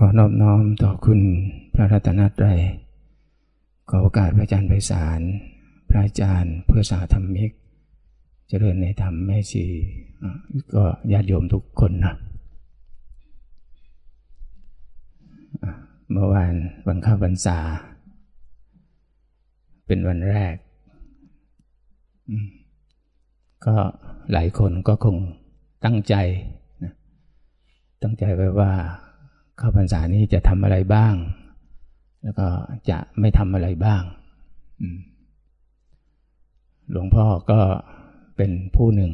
ขอนอบน้อมต่อคุณพระรัตนตรัย ขอโอกาสพระอาจารย์ไพศาล พระอาจารย์เพื่อสาธรรมิก เจริญในธรรมแม่ชีก็ญาติโยมทุกคนนะเมื่อวานวันข้าพรรษา เป็นวันแรก ก็หลายคนก็คงตั้งใจนะตั้งใจไว้ว่า ข้าพรรษานี้จะทำอะไรบ้าง แล้วก็จะไม่ทำอะไรบ้างหลวงพ่อก็เป็นผู้หนึ่ง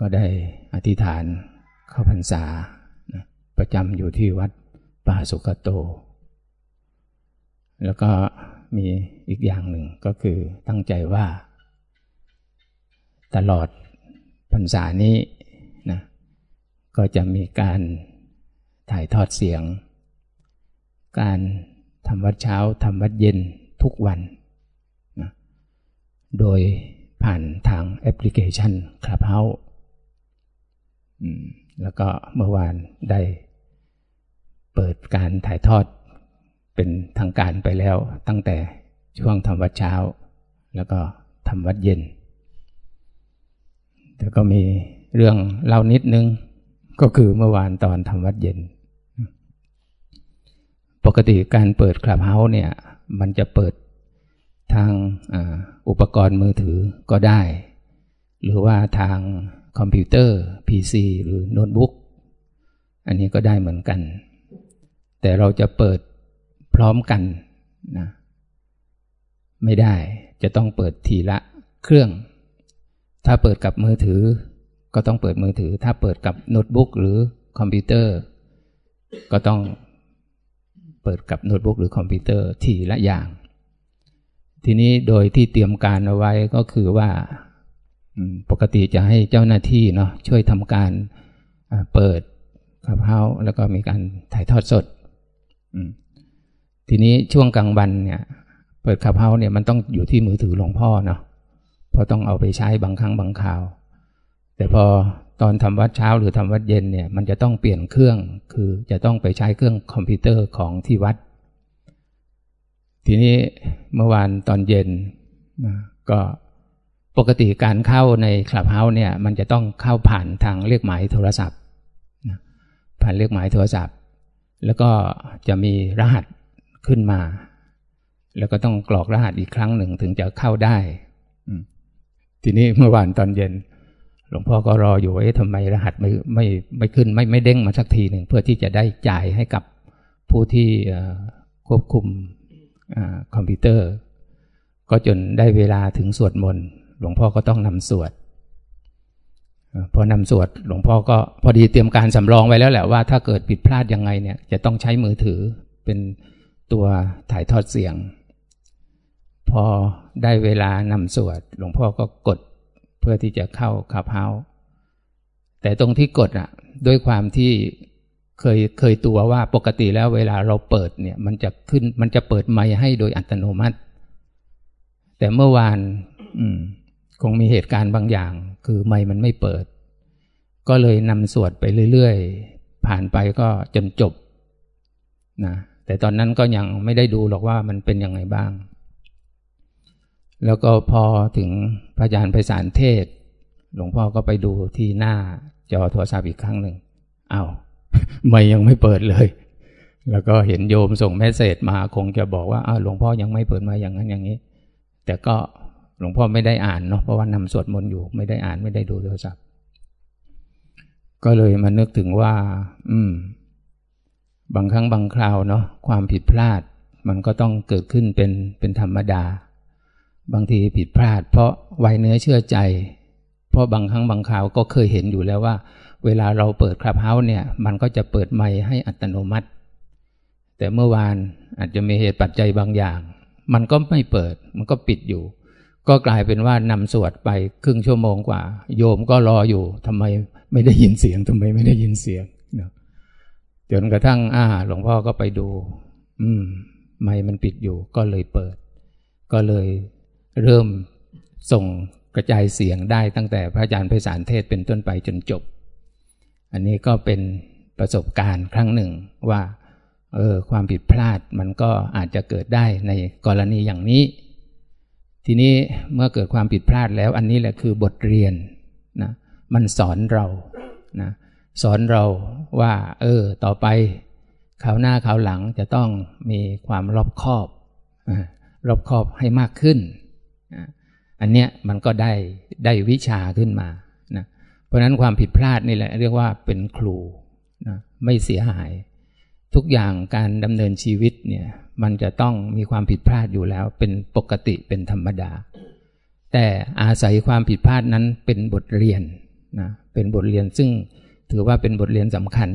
ก็ได้อธิษฐานเข้าพรรษา ประจำอยู่ที่วัดป่าสุกโต แล้วก็มีอีกอย่างหนึ่งก็คือตั้งใจว่า ตลอดพรรษานี้นะก็จะมีการ ถ่ายทอดเสียง การทำวัดเช้าทำวัดเย็นทุกวันนะโดยผ่านทางแอปพลิเคชัน Clubhouse แล้วก็เมื่อวานได้เปิดการถ่ายทอดเป็นทางการไปแล้วตั้งแต่ช่วงทำวัดเช้า แล้วก็ทำวัดเย็น แต่ก็มีเรื่องเล่านิดนึงก็คือเมื่อวานตอนทำวัดเย็น ปกติการเปิด Clubhouse เนี่ย มันจะเปิดทางอุปกรณ์มือถือก็ได้ หรือว่าทางคอมพิวเตอร์ PC หรือโน้ตบุ๊กอันนี้ก็ได้เหมือนกัน แต่เราจะเปิดพร้อมกันนะไม่ได้จะต้องเปิดทีละเครื่อง ถ้าเปิดกับมือถือ ก็ต้องเปิดมือถือ ถ้าเปิดกับโน้ตบุ๊กหรือคอมพิวเตอร์ ก็ต้อง เปิดกับโน้ตบุ๊กหรือคอมพิวเตอร์ทีละอย่าง ทีนี้โดยที่เตรียมการเอาไว้ก็คือว่าปกติจะให้เจ้าหน้าที่เนาะช่วยทำการเปิดขับเฮาแล้วก็มีการถ่ายทอดสดทีนี้ช่วงกลางวันเนี่ย เปิดขับเฮาเนี่ยมันต้องอยู่ที่มือถือหลวงพ่อเนาะเพราะต้องเอาไปใช้บางครั้งบางคราว แต่พอ ตอนทำวัดเช้าหรือทำวัดเย็นเนี่ยมันจะต้องเปลี่ยนเครื่อง คือจะต้องไปใช้เครื่องคอมพิวเตอร์ของที่วัด ทีนี้เมื่อวานตอนเย็นก็ปกติการเข้าในคลับเฮาส์เนี่ยมันจะต้องเข้าผ่านทางเรียกหมายโทรศัพท์ ผ่านเรียกหมายโทรศัพท์ แล้วก็จะมีรหัสขึ้นมา แล้วก็ต้องกรอกรหัสอีกครั้งหนึ่งถึงจะเข้าได้ ทีนี้เมื่อวานตอนเย็น หลวงพ่อก็รออยู่ว่าทำไมรหัสไม่ไม่ไม่ขึ้นไม่ไม่เด้งมาสักทีหนึ่งเพื่อที่จะได้จ่ายให้กับผู้ที่ควบคุมคอมพิวเตอร์ ก็จนได้เวลาถึงสวดมนต์หลวงพ่อก็ต้องนำสวดพอนำสวดหลวงพ่อก็พอดีเตรียมการสำรองไว้แล้วแหละว่าถ้าเกิดผิดพลาดยังไงเนี่ยจะต้องใช้มือถือเป็นตัวถ่ายทอดเสียง พอได้เวลานำสวด หลวงพ่อก็กด พื่อที่จะเข้าคาเพาแต่ตรงที่กดอะ ด้วยความที่เคยเคยตัวว่าปกติแล้วเวลาเราเปิดเนี่ย มันจะขึ้นมันจะเปิดไมค์ให้โดยอัตโนมัติ แต่เมื่อวาน อืม คงมีเหตุการณ์บางอย่าง คือไม่มันไม่เปิด ก็เลยนำสวดไปเรื่อยๆ ผ่านไปก็จนจบนะแต่ตอนนั้นก็ยังไม่ได้ดูหรอกว่ามันเป็นยังไงบ้าง แล้วก็พอถึงพระอาจารย์ไพศาลเทศ หลวงพ่อก็ไปดูที่หน้าจอโทรศัพท์อีกครั้งหนึ่งอา้าวไม่ยังไม่เปิดเลย แล้วก็เห็นโยมส่งเมสเซจมาคงจะบอกว่าอ้าวหลวงพ่อยังไม่เปิดมาอย่างนั้นอย่างนี้ แต่ก็หลวงพ่อไม่ได้อ่านเนาะเพราะว่านำสวดมนต์อยู่ไม่ได้อ่านไม่ได้ดูโทรศัพท์ ก็เลยมานึกถึงว่า อืม บางครั้งบางคราวเนาะความผิดพลาด มันก็ต้องเกิดขึ้นเป็นเป็นธรรมดา บางทีผิดพลาด เพราะไวเนื้อเชื่อใจ เพราะบางครั้งบางคราวก็เคยเห็นอยู่แล้วว่า เวลาเราเปิดคลับเฮาส์เนี่ย มันก็จะเปิดไมค์ให้อัตโนมัติ แต่เมื่อวานอาจจะมีเหตุปัจจัยบางอย่าง มันก็ไม่เปิดมันก็ปิดอยู่ ก็กลายเป็นว่านำสวดไปครึ่งชั่วโมงกว่า โยมก็รออยู่ทำไมไม่ได้ยินเสียงทำไมไม่ได้ยินเสียงเนะจนกระทั่งอ่าหลวงพ่อก็ไปดู อืม ไม่มันปิดอยู่ก็เลยเปิด ก็เลย เริ่มส่งกระจายเสียงได้ตั้งแต่พระอาจารย์ไพศาลเทศเป็นต้นไปจนจบ อันนี้ก็เป็นประสบการณ์ครั้งหนึ่งว่าเออความผิดพลาดมันก็อาจจะเกิดได้ในกรณีอย่างนี้ ทีนี้เมื่อเกิดความผิดพลาดแล้ว อันนี้แหละคือบทเรียนนะมันสอนเรานะสอนเราว่า เออ ต่อไปคราวหน้าคราวหลังจะต้องมีความรอบคอบ รอบคอบให้มากขึ้น อันเนี้ยมันก็ได้ได้วิชาขึ้นมานะเพราะนั้นความผิดพลาดนี่แหละ เรียกว่าเป็นครูนะไม่เสียหาย ทุกอย่างการดำเนินชีวิตเนี่ยมันจะต้องมีความผิดพลาดอยู่แล้ว เป็นปกติเป็นธรรมดา แต่อาศัยความผิดพลาดนั้นเป็นบทเรียนนะเป็นบทเรียนซึ่งถือว่าเป็นบทเรียนสำคัญ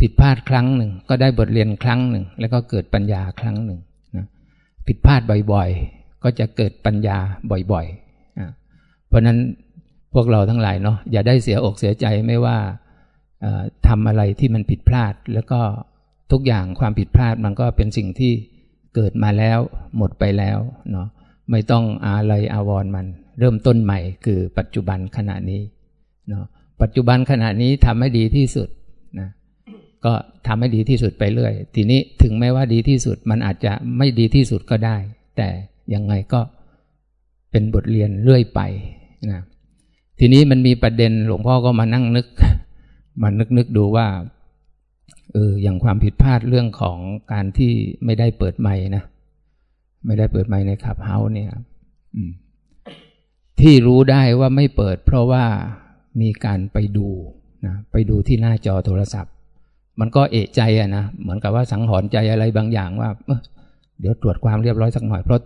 ผิดพลาดครั้งหนึ่ง ก็ได้บทเรียนครั้งหนึ่ง แล้วก็เกิดปัญญาครั้งหนึ่งนะผิดพลาดบ่อย ก็จะเกิดปัญญาบ่อยๆ เพราะนั้นพวกเราทั้งหลายเนาะอย่าได้เสียอกเสียใจไม่ว่าทำอะไรที่มันผิดพลาด แล้วก็ทุกอย่างความผิดพลาดมันก็เป็นสิ่งที่เกิดมาแล้วหมดไปแล้วเนาะไม่ต้องอาลัยอาวรมัน เริ่มต้นใหม่คือปัจจุบันขณะนี้เนาะปัจจุบันขณะนี้ทำให้ดีที่สุดนะก็ทำให้ดีที่สุดไปเรื่อย ทีนี้ถึงแม้ว่าดีที่สุดมันอาจจะไม่ดีที่สุดก็ได้ แต่ ยังไงก็เป็นบทเรียนเรื่อยไปนะทีนี้มันมีประเด็นหลวงพ่อก็มานั่งนึก มานึกนึกดูว่าเอออย่างความผิดพลาดเรื่องของการที่ไม่ได้เปิดไม้นะไม่ได้เปิดไม้ในขับเฮาเนี่ยที่รู้ได้ว่าไม่เปิด เพราะว่ามีการไปดูนะไปดูที่หน้าจอโทรศัพท์ มันก็เอะใจอะนะเหมือนกับว่าสังหรณ์ใจอะไรบางอย่างว่า เดี๋ยวตรวจความเรียบร้อยสักหน่อยเพราะ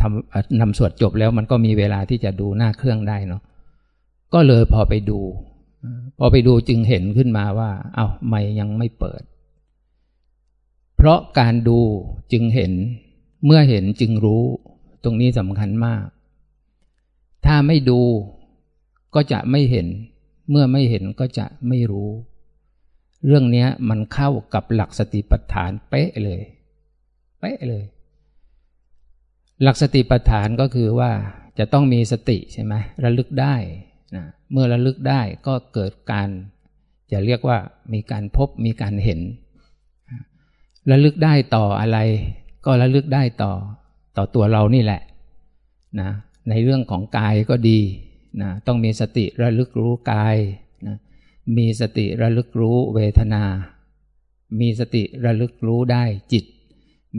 ทำนำสวดจบแล้วมันก็มีเวลาที่จะดูหน้าเครื่องได้เนาะก็เลยพอไปดู พอไปดูจึงเห็นขึ้นมาว่า เอา้าไม่ยังไม่เปิด เพราะการดูจึงเห็นเมื่อเห็นจึงรู้ ตรงนี้สำคัญมาก ถ้าไม่ดูก็จะไม่เห็น เมื่อไม่เห็นก็จะไม่รู้ เรื่องนี้มันเข้ากับหลักสติปัฏฐานเป๊ะเลย เป๊ะเลย หลักสติปัฏฐานก็คือว่าจะต้องมีสติใช่ไหมระลึกได้นะเมื่อระลึกได้ก็เกิดการ จะเรียกว่ามีการพบมีการเห็น ระลึกได้ต่ออะไร ก็ระลึกได้ต่อต่อตัวเรานี่แหละนะในเรื่องของกายก็ดีนะต้องมีสติระลึกรู้กายนะมีสติระลึกรู้เวทนา มีสติระลึกรู้ได้จิต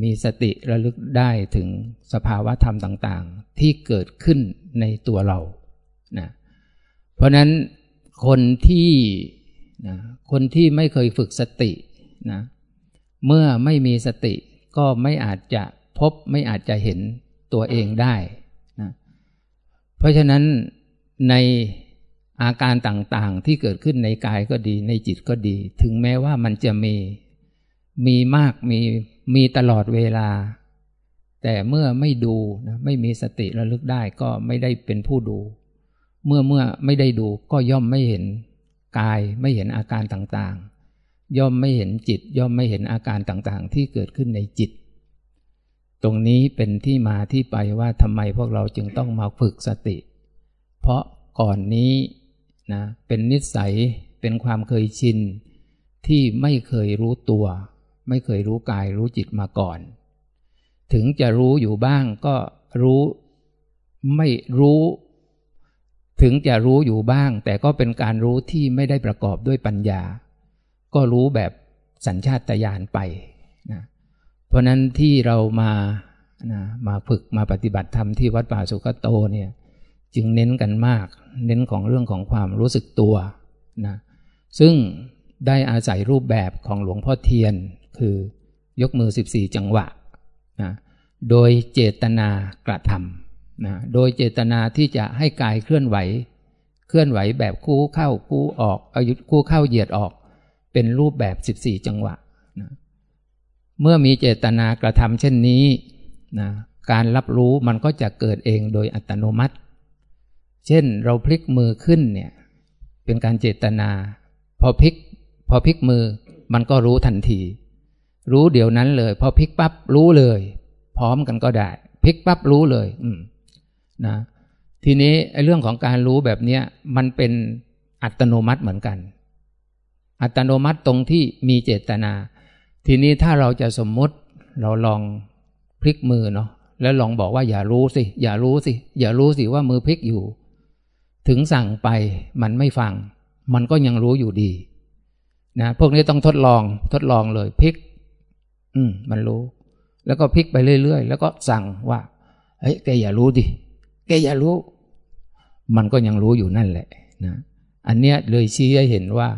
มีสติระลึกได้ถึงสภาวะธรรมต่างๆ ที่เกิดขึ้นในตัวเรานะเพราะนั้นคนที่นะคนที่ไม่เคยฝึกสตินะเมื่อไม่มีสติก็ไม่อาจจะพบไม่อาจจะเห็นตัวเองได้นะเพราะฉะนั้นในอาการต่างๆ ที่เกิดขึ้นในกายก็ดีในจิตก็ดี ถึงแม้ว่ามันจะมีมีมากมี มีตลอดเวลา แต่เมื่อไม่ดูนะไม่มีสติระลึกได้ก็ไม่ได้เป็นผู้ดู เมื่อเมื่อไม่ได้ดูก็ย่อมไม่เห็นกายไม่เห็นอาการต่างๆ ย่อมไม่เห็นจิต ย่อมไม่เห็นอาการต่างๆ ที่เกิดขึ้นในจิต ตรงนี้เป็นที่มาที่ไปว่าทำไมพวกเราจึงต้องมาฝึกสติ เพราะก่อนนี้นะเป็นนิสัยเป็นความเคยชินที่ไม่เคยรู้ตัว ไม่เคยรู้กายรู้จิตมาก่อน ถึงจะรู้อยู่บ้างก็รู้ไม่รู้ ถึงจะรู้อยู่บ้าง แต่ก็เป็นการรู้ที่ไม่ได้ประกอบด้วยปัญญา ก็รู้แบบสัญชาตญาณไปนะเพราะนั้นที่เรามานะมาฝึกมาปฏิบัติธรรมที่วัดป่าสุกโตเนี่ยจึงเน้นกันมาก เน้นของเรื่องของความรู้สึกตัวนะซึ่งได้อาศัยรูปแบบของหลวงพ่อเทียน คือยกมือ 14 จังหวะนะโดยเจตนากระทำนะโดยเจตนาที่จะให้กายเคลื่อนไหว เคลื่อนไหวแบบคู่เข้าคู่ออกอายุคู่เข้าเหยียดออก เป็นรูปแบบ 14 จังหวะนะเมื่อมีเจตนากระทำเช่นนี้นะการรับรู้มันก็จะเกิดเองโดยอัตโนมัติ เช่นเราพลิกมือขึ้นเนี่ยเป็นการเจตนา พอพลิกพอพลิกมือมันก็รู้ทันที รู้เดี๋ยวนั้นเลย พอพลิกปั๊บรู้เลย พร้อมกันก็ได้พลิกปั๊บรู้เลย อืมนะทีนี้ไอ้เรื่องของการรู้แบบเนี้ยมันเป็นอัตโนมัติเหมือนกัน อัตโนมัติตรงที่มีเจตนา ทีนี้ถ้าเราจะสมมุติเราลองพลิกมือเนาะแล้วลองบอกว่าอย่ารู้สิ อย่ารู้สิ อย่ารู้สิว่ามือพลิกอยู่ ถึงสั่งไปมันไม่ฟัง มันก็ยังรู้อยู่ดีนะพวกนี้ต้องทดลองทดลองเลยพลิก อืม มันรู้ แล้วก็พลิกไปเรื่อยๆ แล้วก็สั่งว่า เฮ้ย แกอย่ารู้ดิ แกอย่ารู้ มันก็ยังรู้อยู่นั่นแหละนะ อันเนี้ยเลยชี้ให้เห็นว่า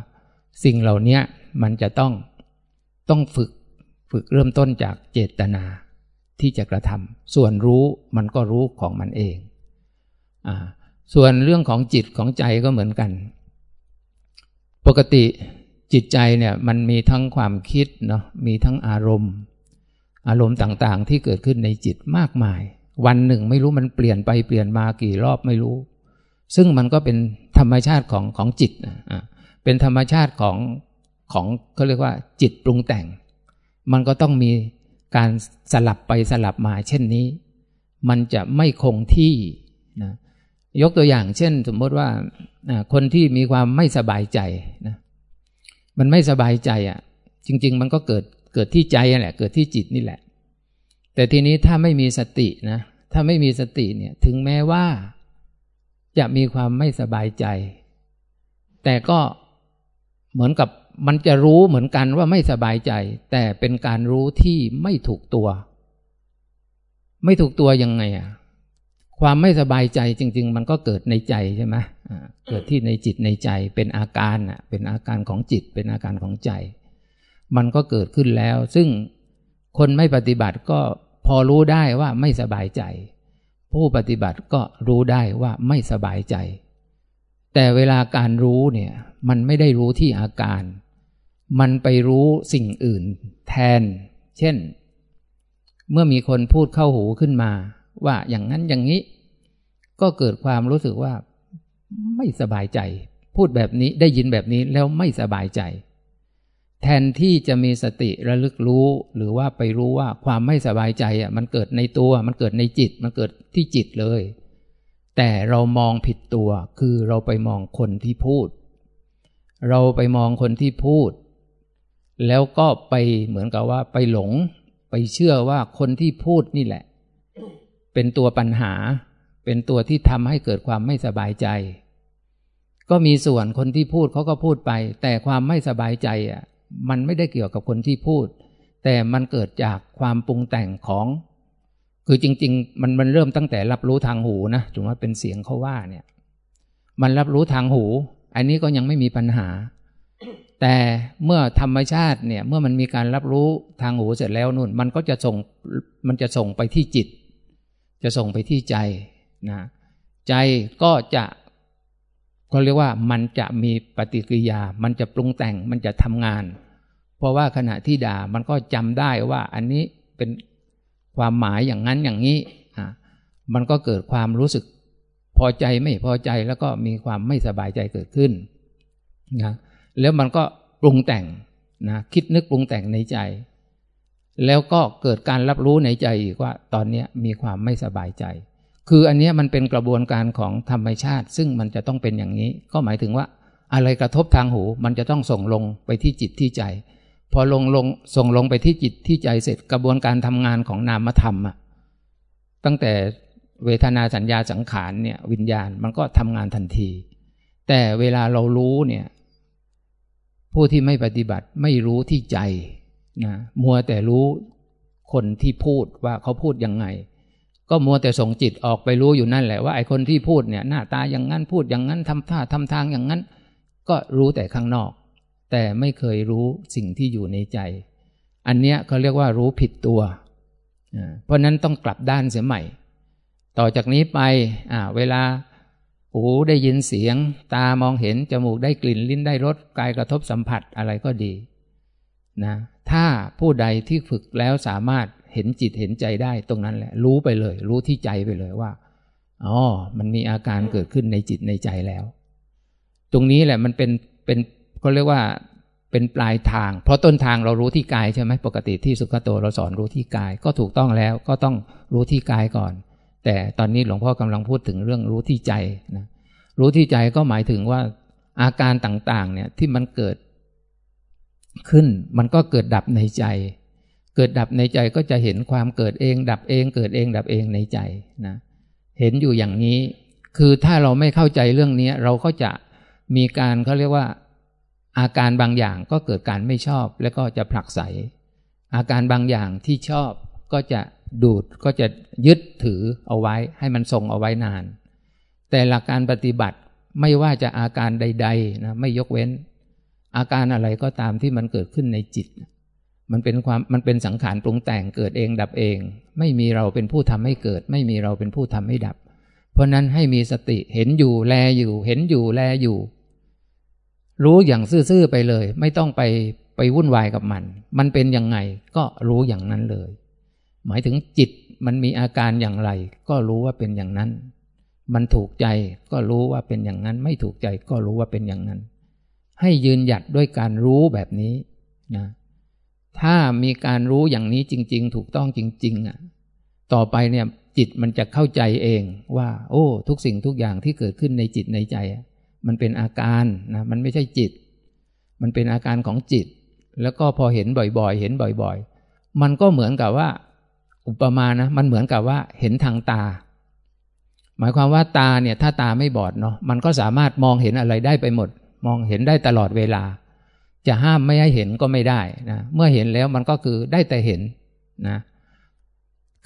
สิ่งเหล่านี้มันจะต้องต้องฝึกฝึกเริ่มต้นจากเจตนาที่จะกระทำส่วนรู้มันก็รู้ของมันเองอ่าส่วนเรื่องของจิตของใจก็เหมือนกัน ปกติ จิตใจเนี่ยมันมีทั้งความคิดเนาะมีทั้งอารมณ์ อารมณ์ต่างๆ ที่เกิดขึ้นในจิตมากมาย วันหนึ่งไม่รู้มันเปลี่ยนไปเปลี่ยนมากี่รอบไม่รู้ ซึ่งมันก็เป็นธรรมชาติของของจิตอ่าเป็นธรรมชาติของของเขาเรียกว่า จิตปรุงแต่ง มันก็ต้องมีการสลับไปสลับมาเช่นนี้ มันจะไม่คงที่นะยกตัวอย่างเช่น สมมติว่าคนที่มีความไม่สบายใจนะ มันไม่สบายใจอะ จริง ๆ มันก็เกิดเกิดที่ใจนั่แหละ เกิดที่จิตนี่แหละ แต่ทีนี้ถ้าไม่มีสตินะ ถ้าไม่มีสติเนี่ย ถึงแม้ว่าจะมีความไม่สบายใจ แต่ก็เหมือนกับมันจะรู้เหมือนกันว่าไม่สบายใจ แต่เป็นการรู้ที่ไม่ถูกตัว ไม่ถูกตัวยังไงอะ ความไม่สบายใจจริง ๆ มันก็เกิดในใจใช่ไหมเกิดที่ในจิตในใจเป็นอาการอะเป็นอาการของจิตเป็นอาการของใจ มันก็เกิดขึ้นแล้ว ซึ่งคนไม่ปฏิบัติก็พอรู้ได้ว่าไม่สบายใจ ผู้ปฏิบัติก็รู้ได้ว่าไม่สบายใจ แต่เวลาการรู้เนี่ย มันไม่ได้รู้ที่อาการ มันไปรู้สิ่งอื่น แทน เช่น เมื่อมีคนพูดเข้าหูขึ้นมา ว่าอย่างนั้นอย่างนี้ ก็เกิดความรู้สึกว่าไม่สบายใจ พูดแบบนี้ได้ยินแบบนี้แล้วไม่สบายใจ แทนที่จะมีสติระลึกรู้ หรือว่าไปรู้ว่าความไม่สบายใจอะมันเกิดในตัว มันเกิดในจิต มันเกิดที่จิตเลย แต่เรามองผิดตัวคือเราไปมองคนที่พูด เราไปมองคนที่พูด แล้วก็ไปเหมือนกับว่าไปหลง ไปเชื่อว่าคนที่พูดนี่แหละ เป็นตัวปัญหา เป็นตัวที่ทำให้เกิดความไม่สบายใจ ก็มีส่วนคนที่พูดเขาก็พูดไป แต่ความไม่สบายใจอะมันไม่ได้เกี่ยวกับคนที่พูด แต่มันเกิดจากความปรุงแต่งของ คือจริง ๆ มันมันเริ่มตั้งแต่รับรู้ทางหูนะถึงว่าเป็นเสียงเขาว่าเนี่ย มันรับรู้ทางหู อันนี้ก็ยังไม่มีปัญหา แต่เมื่อธรรมชาติเนี่ย เมื่อมันมีการรับรู้ทางหูเสร็จแล้วนู่น มันก็จะส่งมันจะส่งไปที่จิต จะส่งไปที่ใจนะใจก็จะเขาเรียกว่ามันจะมีปฏิกิริยา มันจะปรุงแต่งมันจะทำงาน เพราะว่าขณะที่ด่ามันก็จำได้ว่าอันนี้เป็นความหมายอย่างนั้นอย่างนี้อะมันก็เกิดความรู้สึกพอใจไม่พอใจแล้วก็มีความไม่สบายใจเกิดขึ้นนะแล้วมันก็ปรุงแต่งนะคิดนึกปรุงแต่งในใจ แล้วก็เกิดการรับรู้ในใจอีกว่า ตอนนี้มีความไม่สบายใจ คืออันนี้มันเป็นกระบวนการของธรรมชาติ ซึ่งมันจะต้องเป็นอย่างนี้ ก็หมายถึงว่า อะไรกระทบทางหู มันจะต้องส่งลงไปที่จิตที่ใจ พอลงลงส่งลงไปที่จิตที่ใจเสร็จกระบวนการทำงานของนามธรรมอะตั้งแต่เวทนาสัญญาสังขารเนี่ยวิญญาณมันก็ทำงานทันที แต่เวลาเรารู้เนี่ยผู้ที่ไม่ปฏิบัติไม่รู้ที่ใจ นะมัวแต่รู้คนที่พูดว่าเขาพูดยังไง ก็มัวแต่ส่งจิตออกไปรู้อยู่นั่นแหละว่าไอ้คนที่พูดเนี่ย หน้าตาอย่างนั้นพูดอย่างนั้นทำท่าทำทางอย่างนั้น ก็รู้แต่ข้างนอก แต่ไม่เคยรู้สิ่งที่อยู่ในใจ อันเนี้ยเขาเรียกว่ารู้ผิดตัว เพราะนั้นต้องกลับด้านเสียใหม่ ต่อจากนี้ไปเวลาหูได้ยินเสียง ตามองเห็น จมูกได้กลิ่นลิ้นได้รสกายกระทบสัมผัสอะไรก็ดี นะถ้าผู้ใดที่ฝึกแล้วสามารถเห็นจิตเห็นใจได้ตรงนั้นแหละ รู้ไปเลย รู้ที่ใจไปเลยว่าอ๋อมันมีอาการเกิดขึ้นในจิตในใจแล้ว ตรงนี้แหละมันเป็นเป็นก็เรียกว่าเป็นปลายทาง เพราะต้นทางเรารู้ที่กายใช่ไหมปกติที่สุขโตเราสอนรู้ที่กายก็ถูกต้องแล้วก็ต้องรู้ที่กายก่อน แต่ตอนนี้หลวงพ่อกำลังพูดถึงเรื่องรู้ที่ใจนะรู้ที่ใจก็หมายถึงว่าอาการต่างๆเนี่ยที่มันเกิด ขึ้น มันก็เกิดดับในใจ เกิดดับในใจก็จะเห็นความเกิดเอง ดับเอง เกิดเอง ดับเองในใจนะเห็นอยู่อย่างนี้ คือถ้าเราไม่เข้าใจเรื่องนี้เราก็จะมีการเขาเรียกว่า อาการบางอย่างก็เกิดการไม่ชอบ แล้วก็จะผลักไสอาการบางอย่างที่ชอบก็จะดูดก็จะยึดถือเอาไว้ ให้มันทรงเอาไว้นาน แต่หลักการปฏิบัติไม่ว่าจะอาการใดๆนะไม่ยกเว้น อาการอะไรก็ตามที่มันเกิดขึ้นในจิต มันเป็นความมันเป็นสังขารปรุงแต่งเกิดเองดับเอง ไม่มีเราเป็นผู้ทำให้เกิด ไม่มีเราเป็นผู้ทำให้ดับ เพราะนั้นให้มีสติเห็นอยู่แลอยู่ เห็นอยู่แลอยู่ รู้อย่างซื่อๆไปเลย ไม่ต้องไปไปวุ่นวายกับมัน มันเป็นยังไงก็รู้อย่างนั้นเลย หมายถึงจิตมันมีอาการอย่างไร ก็รู้ว่าเป็นอย่างนั้น มันถูกใจก็รู้ว่าเป็นอย่างนั้น ไม่ถูกใจก็รู้ว่าเป็นอย่างนั้น ให้ยืนหยัดด้วยการรู้แบบนี้นะถ้ามีการรู้อย่างนี้จริง ๆ ถูกต้องจริง ๆอะต่อไปเนี่ยจิตมันจะเข้าใจเองว่า โอ้ ทุกสิ่งทุกอย่างที่เกิดขึ้นในจิตในใจ มันเป็นอาการนะมันไม่ใช่จิต มันเป็นอาการของจิต แล้วก็พอเห็นบ่อยๆ เห็นบ่อยๆ มันก็เหมือนกับว่า อุปมานะมันเหมือนกับว่าเห็นทางตา หมายความว่าตาเนี่ยถ้าตาไม่บอดเนาะมันก็สามารถมองเห็นอะไรได้ไปหมด มองเห็นได้ตลอดเวลา จะห้ามไม่ให้เห็นก็ไม่ได้นะเมื่อเห็นแล้วมันก็คือได้แต่เห็นนะ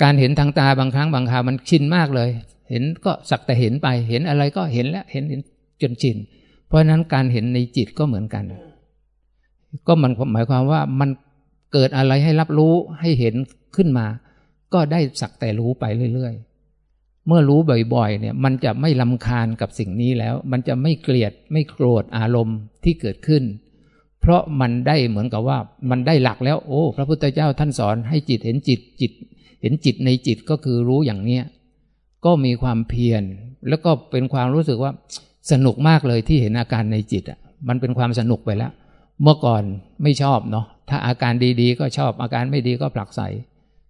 การเห็นทางตาบางครั้งบางคราวมันชินมากเลย เห็นก็สักแต่เห็นไป เห็นอะไรก็เห็นแล้วเห็นจนชินเพราะนั้นการเห็นในจิตก็เหมือนกัน ก็มันหมายความว่ามันเกิดอะไรให้รับรู้ให้เห็นขึ้นมา ก็ได้สักแต่รู้ไปเรื่อยๆ เมื่อรู้บ่อยๆ เนี่ย มันจะไม่ลำคาญกับสิ่งนี้แล้ว มันจะไม่เกลียดไม่โกรธอารมณ์ที่เกิดขึ้น เพราะมันได้เหมือนกับว่ามันได้หลักแล้ว โอ้ พระพุทธเจ้าท่านสอนให้จิตเห็นจิตจิต เห็นจิตในจิตก็คือรู้อย่างเนี้ยก็มีความเพียรแล้วก็เป็นความรู้สึกว่าสนุกมากเลยที่เห็นอาการในจิตอะ มันเป็นความสนุกไปแล้ว เมื่อก่อนไม่ชอบเนาะถ้าอาการดีๆ ก็ชอบอาการไม่ดีก็ผลักใส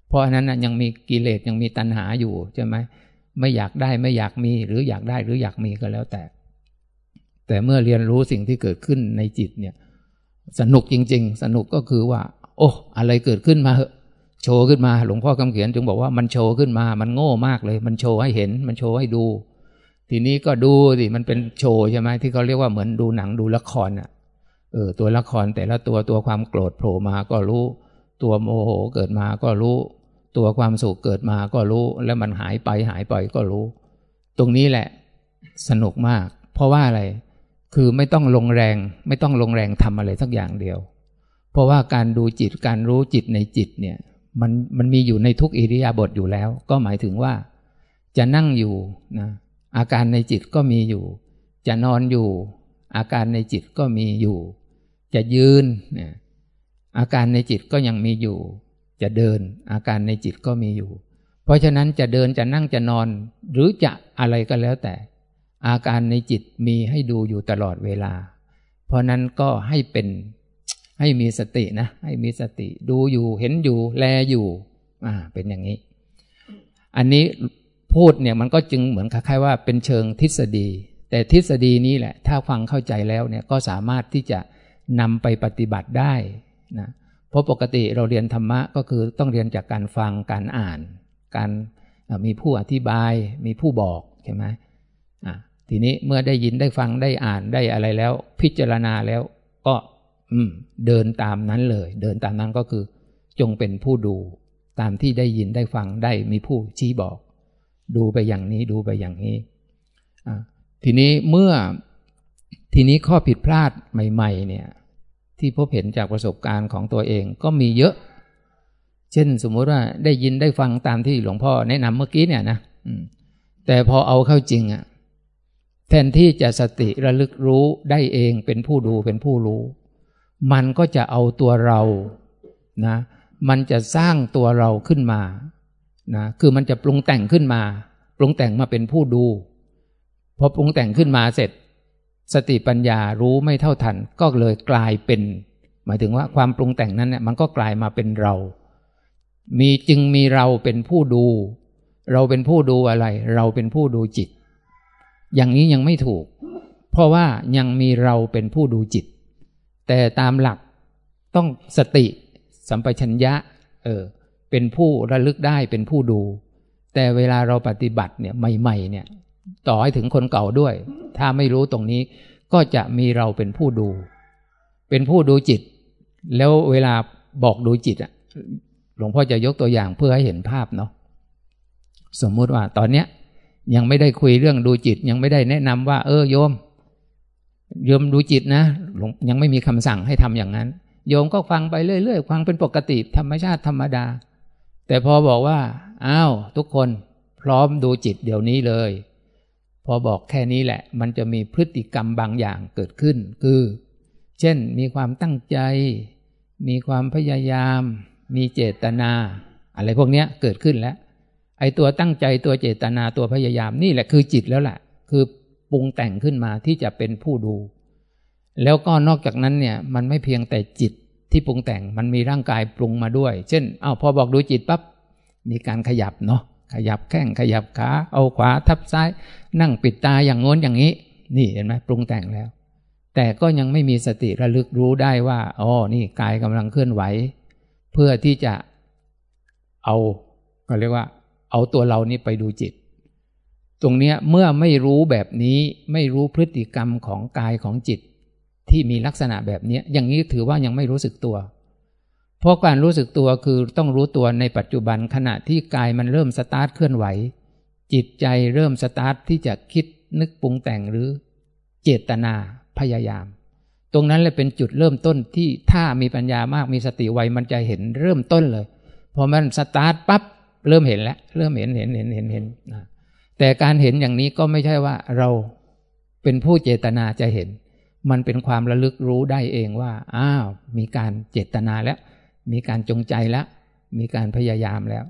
เพราะอันนั้นยังมีกิเลสยังมีตัณหาอยู่ใช่ไหม ไม่อยากได้ไม่อยากมี หรืออยากได้หรืออยากมีก็แล้วแต่ แต่เมื่อเรียนรู้สิ่งที่เกิดขึ้นในจิตเนี่ย สนุกจริง ๆ สนุกก็คือว่า โอ้อะไรเกิดขึ้นมาเหอะโชว์ขึ้นมาหลวงพ่อคำเขียนจึงบอกว่ามันโชว์ขึ้นมา มันโง่มากเลย มันโชว์ให้เห็น มันโชว์ให้ดู ทีนี้ก็ดูสิมันเป็นโชว์ใช่ไหมที่เขาเรียกว่าเหมือนดูหนังดูละครอะเออตัวละครแต่ละตัวตัวความโกรธโผล่มาก็รู้ ตัวโมโหเกิดมาก็รู้ ตัวความสุขเกิดมาก็รู้ แล้วมันหายไปหายไปก็รู้ ตรงนี้แหละสนุกมาก เพราะว่าอะไรคือไม่ต้องลงแรง ไม่ต้องลงแรงทำอะไรสักอย่างเดียว เพราะว่าการดูจิตการรู้จิตในจิตเนี่ยมันมันมีอยู่ในทุกอิริยาบถอยู่แล้ว ก็หมายถึงว่า จะนั่งอยู่นะอาการในจิตก็มีอยู่ จะนอนอยู่ อาการในจิตก็มีอยู่ จะยืนเนี่ยอาการในจิตก็ยังมีอยู่ จะเดินอาการในจิตก็มีอยู่ เพราะฉะนั้นจะเดินจะนั่งจะนอน หรือจะอะไรก็แล้วแต่ อาการในจิตมีให้ดูอยู่ตลอดเวลา เพราะนั้นก็ให้เป็นให้มีสตินะ ให้มีสติดูอยู่เห็นอยู่แลอยู่ อ่า เป็นอย่างนี้ อันนี้พูดเนี่ยมันก็จึงเหมือนคล้ายๆว่าเป็นเชิงทฤษฎี แต่ทฤษฎีนี้แหละ ถ้าฟังเข้าใจแล้วเนี่ยก็สามารถที่จะนำไปปฏิบัติได้นะ เพราะปกติเราเรียนธรรมะก็คือต้องเรียนจากการฟังการอ่าน การมีผู้อธิบาย มีผู้บอกใช่ไหมทีนี้เมื่อได้ยินได้ฟังได้อ่านได้อะไรแล้ว พิจารณาแล้วก็เดินตามนั้นเลย เดินตามนั้นก็คือ จงเป็นผู้ดูตามที่ได้ยินได้ฟังได้มีผู้ชี้บอก ดูไปอย่างนี้ดูไปอย่างนี้ทีนี้เมื่อทีนี้ข้อผิดพลาดใหม่ ๆ เนี่ย ที่พบเห็นจากประสบการณ์ของตัวเองก็มีเยอะ เช่นสมมติว่าได้ยินได้ฟังตามที่หลวงพ่อแนะนำเมื่อกี้เนี่ยนะแต่พอเอาเข้าจริงอะแทนที่จะสติระลึกรู้ได้เองเป็นผู้ดูเป็นผู้รู้ มันก็จะเอาตัวเรานะ มันจะสร้างตัวเราขึ้นมานะคือมันจะปรุงแต่งขึ้นมา ปรุงแต่งมาเป็นผู้ดูพอปรุงแต่งขึ้นมาเสร็จ สติปัญญารู้ไม่เท่าทันก็เลยกลายเป็น หมายถึงว่าความปรุงแต่งนั้นเนี่ยมันก็กลายมาเป็นเรา มีจึงมีเราเป็นผู้ดู เราเป็นผู้ดูอะไร เราเป็นผู้ดูจิต อย่างนี้ยังไม่ถูก เพราะว่ายังมีเราเป็นผู้ดูจิต แต่ตามหลักต้องสติสัมปชัญญะเออเป็นผู้ระลึกได้เป็นผู้ดู แต่เวลาเราปฏิบัติเนี่ยใหม่ ๆ เนี่ย ต่อให้ถึงคนเก่าด้วย ถ้าไม่รู้ตรงนี้ก็จะมีเราเป็นผู้ดู เป็นผู้ดูจิต แล้วเวลาบอกดูจิตอะหลวงพ่อจะยกตัวอย่างเพื่อให้เห็นภาพเนาะสมมุติว่าตอนเนี้ยยังไม่ได้คุยเรื่องดูจิต ยังไม่ได้แนะนำว่า เออโยมโยมดูจิตนะยังไม่มีคำสั่งให้ทำอย่างนั้น โยมก็ฟังไปเรื่อยๆฟังเป็นปกติธรรมชาติธรรมดา แต่พอบอกว่าอ้าวทุกคนพร้อมดูจิตเดี๋ยวนี้เลย พอบอกแค่นี้แหละ มันจะมีพฤติกรรมบางอย่างเกิดขึ้น คือ เช่นมีความตั้งใจ มีความพยายาม มีเจตนา อะไรพวกนี้เกิดขึ้นแล้ว ไอ้ตัวตั้งใจตัวเจตนาตัวพยายามนี่แหละคือจิตแล้วแหละคือปรุงแต่งขึ้นมาที่จะเป็นผู้ดู แล้วก็นอกจากนั้นเนี่ยมันไม่เพียงแต่จิตที่ปรุงแต่งมันมีร่างกายปรุงมาด้วย เช่นอ้าวพอบอกดูจิตปั๊บมีการขยับเนาะ ขยับแข้งขยับขาเอาขวาทับซ้าย นั่งปิดตาอย่างงน้นอย่างนี้ นี่เห็นไหมปรุงแต่งแล้ว แต่ก็ยังไม่มีสติระลึกรู้ได้ว่าอ๋อนี่กายกำลังเคลื่อนไหว เพื่อที่จะเอาก็เรียกว่า เอาตัวเรานี่ไปดูจิต ตรงเนี้ยเมื่อไม่รู้แบบนี้ไม่รู้พฤติกรรมของกายของจิต ที่มีลักษณะแบบนี้อย่างนี้ถือว่ายังไม่รู้สึกตัว เพราะการรู้สึกตัวคือต้องรู้ตัวในปัจจุบันขณะที่กายมันเริ่มสตาร์ทเคลื่อนไหว จิตใจเริ่มสตาร์ทที่จะคิดนึกปรุงแต่งหรือเจตนาพยายาม ตรงนั้นเลยเป็นจุดเริ่มต้นที่ถ้ามีปัญญามากมีสติไวมันจะเห็นเริ่มต้นเลยพอมันสตาร์ทปั๊บเริ่มเห็นแล้วเริ่มเห็นเห็นเห็นเห็นเห็นนะแต่การเห็นอย่างนี้ก็ไม่ใช่ว่าเราเป็นผู้เจตนาจะเห็น มันเป็นความระลึกรู้ได้เองว่าอ้าวมีการเจตนาแล้ว มีการจงใจแล้ว มีการพยายามแล้ว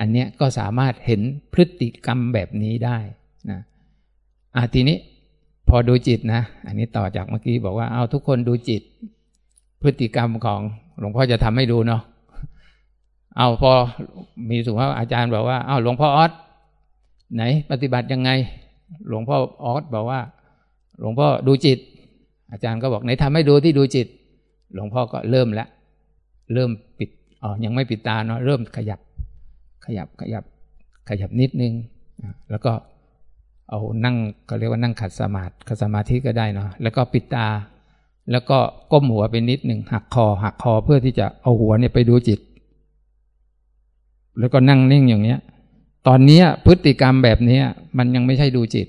อันเนี้ยก็สามารถเห็นพฤติกรรมแบบนี้ได้นะอ่าทีนี้พอดูจิตนะ อันนี้ต่อจากเมื่อกี้บอกว่าเอาทุกคนดูจิต พฤติกรรมของหลวงพ่อจะทำให้ดูเนาะเอาพอมีสุภาพอาจารย์บอกว่าเอาหลวงพ่อออสไหน ปฏิบัติยังไง หลวงพ่อออสบอกว่า หลวงพ่อดูจิต อาจารย์ก็บอกไหนทำให้ดูที่ดูจิต หลวงพ่อก็เริ่มแล้ว เริ่มปิดอ๋อยังไม่ปิดตาเนาะเริ่มขยับ ขยับขยับขยับนิดนึง แล้วก็เอานั่งก็เรียกว่านั่งขัดสมาธิขัดสมาธิก็ได้เนาะแล้วก็ปิดตา แล้วก็ก้มหัวไปนิดหนึ่งหักคอ หักคอเพื่อที่จะเอาหัวเนี่ยไปดูจิต แล้วก็นั่งนิ่งอย่างเนี้ย ตอนนี้พฤติกรรมแบบนี้มันยังไม่ใช่ดูจิต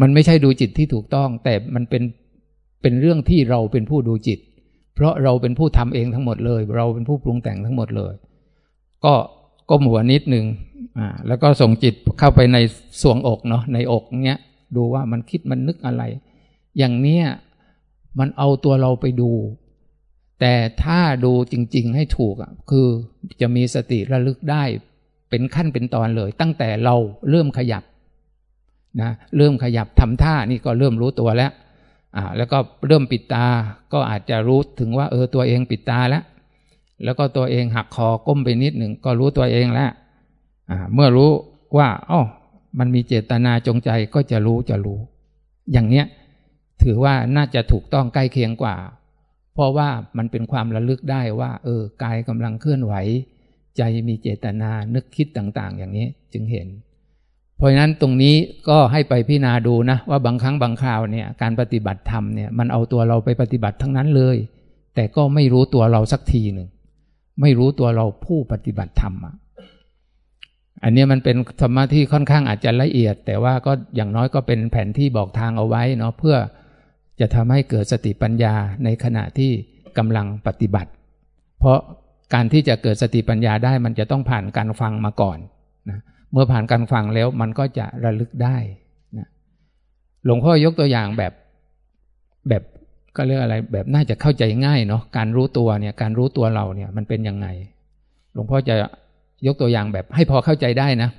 มันไม่ใช่ดูจิตที่ถูกต้อง แต่มันเป็นเป็นเรื่องที่เราเป็นผู้ดูจิต เพราะเราเป็นผู้ทำเองทั้งหมดเลย เราเป็นผู้ปรุงแต่งทั้งหมดเลย ก็ก้มหัวนิดหนึ่งอ่าแล้วก็ส่งจิตเข้าไปในสวงอกเนาะในอกเนี้ยดูว่ามันคิดมันนึกอะไร อย่างเนี้ยมันเอาตัวเราไปดู แต่ถ้าดูจริง ๆ ให้ถูกอะคือจะมีสติระลึกได้เป็นขั้นเป็นตอนเลย ตั้งแต่เราเริ่มขยับนะเริ่มขยับทำท่านี่ก็เริ่มรู้ตัวแล้ว อ่าแล้วก็เริ่มปิดตาก็อาจจะรู้ถึงว่าเออตัวเองปิดตาแล้วแล้วก็ตัวเองหักคอก้มไปนิดหนึ่งก็รู้ตัวเองแล้วอ่าเมื่อรู้ว่าอ๋อมันมีเจตนาจงใจก็จะรู้จะรู้ อย่างเนี้ยถือว่าน่าจะถูกต้องใกล้เคียงกว่า เพราะว่ามันเป็นความระลึกได้ว่า เออกายกำลังเคลื่อนไหว ใจมีเจตนานึกคิดต่าง ๆ อย่างนี้จึงเห็น เพราะฉะนั้นตรงนี้ก็ให้ไปพิจารณาดูนะว่าบางครั้งบางคราวเนี่ยการปฏิบัติธรรมเนี่ยมันเอาตัวเราไปปฏิบัติทั้งนั้นเลย แต่ก็ไม่รู้ตัวเราสักทีหนึ่งไม่รู้ตัวเราผู้ปฏิบัติธรรมอะอันนี้มันเป็นธรรมะที่ค่อนข้างอาจจะละเอียด แต่ว่าก็อย่างน้อยก็เป็นแผนที่บอกทางเอาไว้เนาะเพื่อจะทำให้เกิดสติปัญญาในขณะที่กำลังปฏิบัติ เพราะการที่จะเกิดสติปัญญาได้มันจะต้องผ่านการฟังมาก่อนนะ เมื่อผ่านการฟังแล้วมันก็จะระลึกได้นะหลวงพ่อยกตัวอย่างแบบแบบก็เรียกอะไร แบบน่าจะเข้าใจง่ายเนาะการรู้ตัวเนี่ยการรู้ตัวเราเนี่ยมันเป็นยังไง หลวงพ่อจะยกตัวอย่างแบบให้พอเข้าใจได้นะ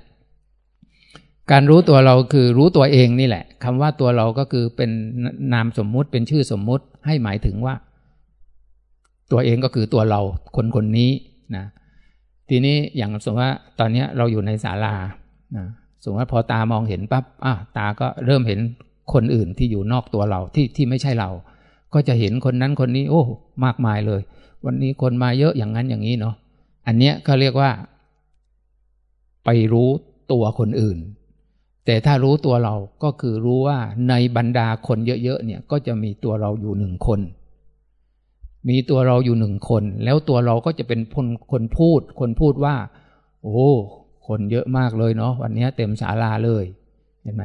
การรู้ตัวเราคือรู้ตัวเองนี่แหละคำว่าตัวเราก็คือเป็นนามสมมุติเป็นชื่อสมมุติให้หมายถึงว่า ตัวเองก็คือตัวเราคนคนนี้นะ ทีนี้อย่างสมมติว่าตอนนี้เราอยู่ในศาลานะสมมติว่าพอตามองเห็นปั๊บอะตาก็เริ่มเห็นคนอื่นที่อยู่นอกตัวเราที่ที่ไม่ใช่เรา ก็จะเห็นคนนั้นคนนี้ โอ้ มากมายเลย วันนี้คนมาเยอะอย่างนั้นอย่างนี้เนาะอันเนี้ยก็เรียกว่า ไปรู้ตัวคนอื่น แต่ถ้ารู้ตัวเราก็คือรู้ว่าในบรรดาคนเยอะๆเนี่ย ก็จะมีตัวเราอยู่หนึ่งคน มีตัวเราอยู่หนึ่งคน แล้วตัวเราก็จะเป็นคนคนพูด คนพูดว่า โอ้คนเยอะมากเลยเนาะวันนี้เต็มศาลาเลยเห็นไหม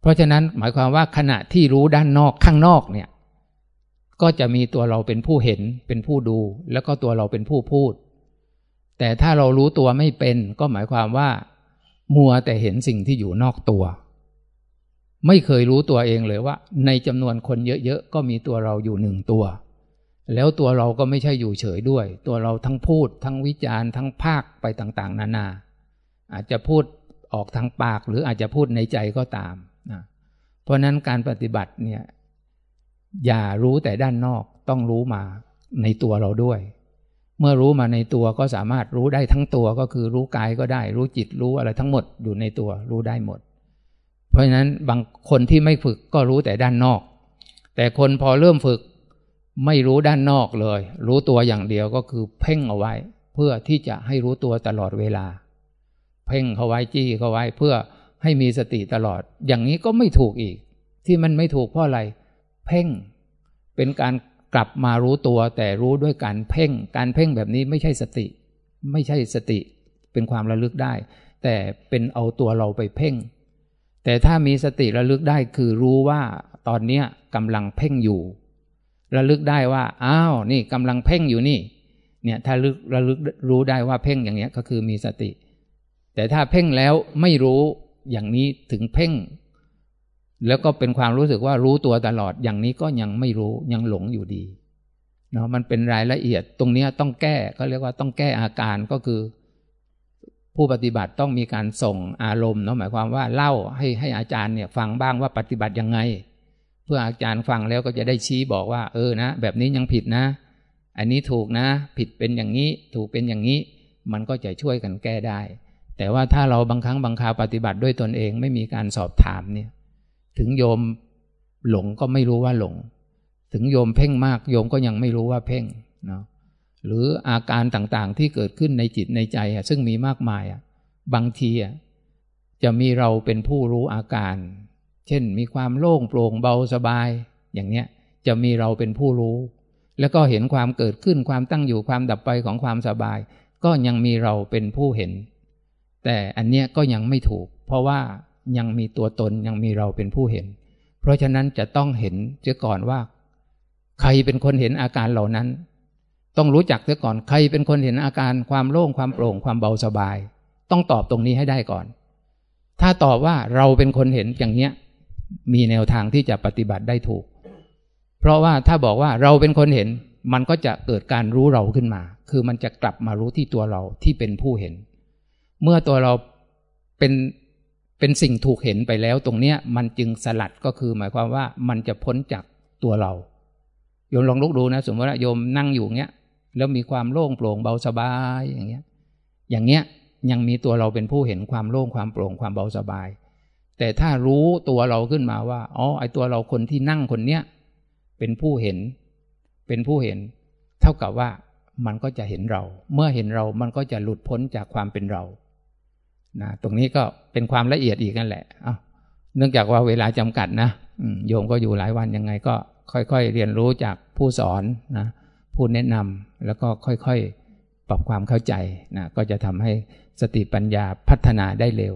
เพราะฉะนั้นหมายความว่าขณะที่รู้ด้านนอกข้างนอกเนี่ย ก็จะมีตัวเราเป็นผู้เห็นเป็นผู้ดู แล้วก็ตัวเราเป็นผู้พูด แต่ถ้าเรารู้ตัวไม่เป็น ก็หมายความว่า มัวแต่เห็นสิ่งที่อยู่นอกตัว ไม่เคยรู้ตัวเองเลยว่า ในจำนวนคนเยอะๆก็มีตัวเราอยู่หนึ่งตัว แล้วตัวเราก็ไม่ใช่อยู่เฉยด้วย ตัวเราทั้งพูด ทั้งวิจารณ์ทั้งภาคไปต่างๆ นานา อาจจะพูดออกทางปากหรืออาจจะพูดในใจก็ตามนะเพราะนั้นการปฏิบัติเนี่ยอย่ารู้แต่ด้านนอกต้องรู้มาในตัวเราด้วย เมื่อรู้มาในตัวก็สามารถรู้ได้ทั้งตัวก็คือรู้กายก็ได้ รู้จิตรู้อะไรทั้งหมดอยู่ในตัวรู้ได้หมด เพราะฉะนั้นบางคนที่ไม่ฝึกก็รู้แต่ด้านนอก แต่คนพอเริ่มฝึก ไม่รู้ด้านนอกเลย รู้ตัวอย่างเดียวก็คือเพ่งเอาไว้ เพื่อที่จะให้รู้ตัวตลอดเวลา เพ่งเขาไว้จี้เขาไว้เพื่อให้มีสติตลอด อย่างนี้ก็ไม่ถูกอีก ที่มันไม่ถูกเพราะอะไร เพ่ง เป็นการกลับมารู้ตัวแต่รู้ด้วยการเพ่ง การเพ่งแบบนี้ไม่ใช่สติ ไม่ใช่สติ เป็นความระลึกได้ แต่เป็นเอาตัวเราไปเพ่ง แต่ถ้ามีสติระลึกได้คือรู้ว่าตอนนี้กำลังเพ่งอยู่ ระลึกได้ว่าอ้าวนี่กำลังเพ่งอยู่นี่ เนี่ยถ้าลึกระลึกรู้ได้ว่าเพ่งอย่างเนี้ยก็คือมีสติ แต่ถ้าเพ่งแล้วไม่รู้อย่างนี้ถึงเพ่ง แล้วก็เป็นความรู้สึกว่ารู้ตัวตลอดอย่างนี้ก็ยังไม่รู้ยังหลงอยู่ดีเนาะมันเป็นรายละเอียดตรงนี้ต้องแก้ก็เรียกว่าต้องแก้อาการก็คือ ผู้ปฏิบัติต้องมีการส่งอารมณ์เนาะหมายความว่าเล่าให้ให้อาจารย์เนี่ยฟังบ้างว่าปฏิบัติยังไง พื่ออาจารย์ฟังแล้วก็จะได้ชี้บอกว่า เออนะ แบบนี้ยังผิดนะ อันนี้ถูกนะ ผิดเป็นอย่างนี้ ถูกเป็นอย่างนี้ มันก็จะช่วยกันแก้ได้ แต่ว่าถ้าเราบางครั้งบางคราวปฏิบัติด้วยตนเองไม่มีการสอบถามเนี่ย ถึงโยมหลงก็ไม่รู้ว่าหลง ถึงโยมเพ่งมากโยมก็ยังไม่รู้ว่าเพ่งเนาะหรืออาการต่างๆที่เกิดขึ้นในจิตในใจอะซึ่งมีมากมายอะบางทีอะจะมีเราเป็นผู้รู้อาการ เช่นมีความโล่งโปร่งเบาสบาย อย่างเนี้ยจะมีเราเป็นผู้รู้ แล้วก็เห็นความเกิดขึ้นความตั้งอยู่ความดับไปของความสบาย ก็ยังมีเราเป็นผู้เห็น แต่อันเนี้ยก็ยังไม่ถูก เพราะว่ายังมีตัวตนยังมีเราเป็นผู้เห็น เพราะฉะนั้นจะต้องเห็นเสียก่อนว่า ใครเป็นคนเห็นอาการเหล่านั้น ต้องรู้จักเสียก่อนใครเป็นคนเห็นอาการความโล่งความโปร่งความเบาสบาย ต้องตอบตรงนี้ให้ได้ก่อน ถ้าตอบว่าเราเป็นคนเห็นอย่างเนี้ย มีแนวทางที่จะปฏิบัติได้ถูก เพราะว่าถ้าบอกว่าเราเป็นคนเห็น มันก็จะเกิดการรู้เราขึ้นมา คือมันจะกลับมารู้ที่ตัวเราที่เป็นผู้เห็น เมื่อตัวเราเป็นเป็นสิ่งถูกเห็นไปแล้วตรงเนี้ยมันจึงสลัดก็คือหมายความว่ามันจะพ้นจากตัวเรา โยมลองลุกดูนะ สมมติว่าโยมนั่งอยู่เงี้ย แล้วมีความโล่งโปร่งเบาสบายอย่างเงี้ย อย่างเงี้ยยังมีตัวเราเป็นผู้เห็นความโล่งความโปร่งความเบาสบาย แต่ถ้ารู้ตัวเราขึ้นมาว่าอ๋อไอตัวเราคนที่นั่งคนเนี้ยเป็นผู้เห็น เป็นผู้เห็น เท่ากับว่ามันก็จะเห็นเรา เมื่อเห็นเรามันก็จะหลุดพ้นจากความเป็นเรานะตรงนี้ก็เป็นความละเอียดอีกนั่นแหละเนื่องจากว่าเวลาจำกัดนะโยมก็อยู่หลายวันยังไงก็ค่อยๆ เรียนรู้จากผู้สอนนะผู้แนะนำแล้วก็ค่อยๆ ปรับความเข้าใจนะก็จะทำให้สติปัญญาพัฒนาได้เร็ว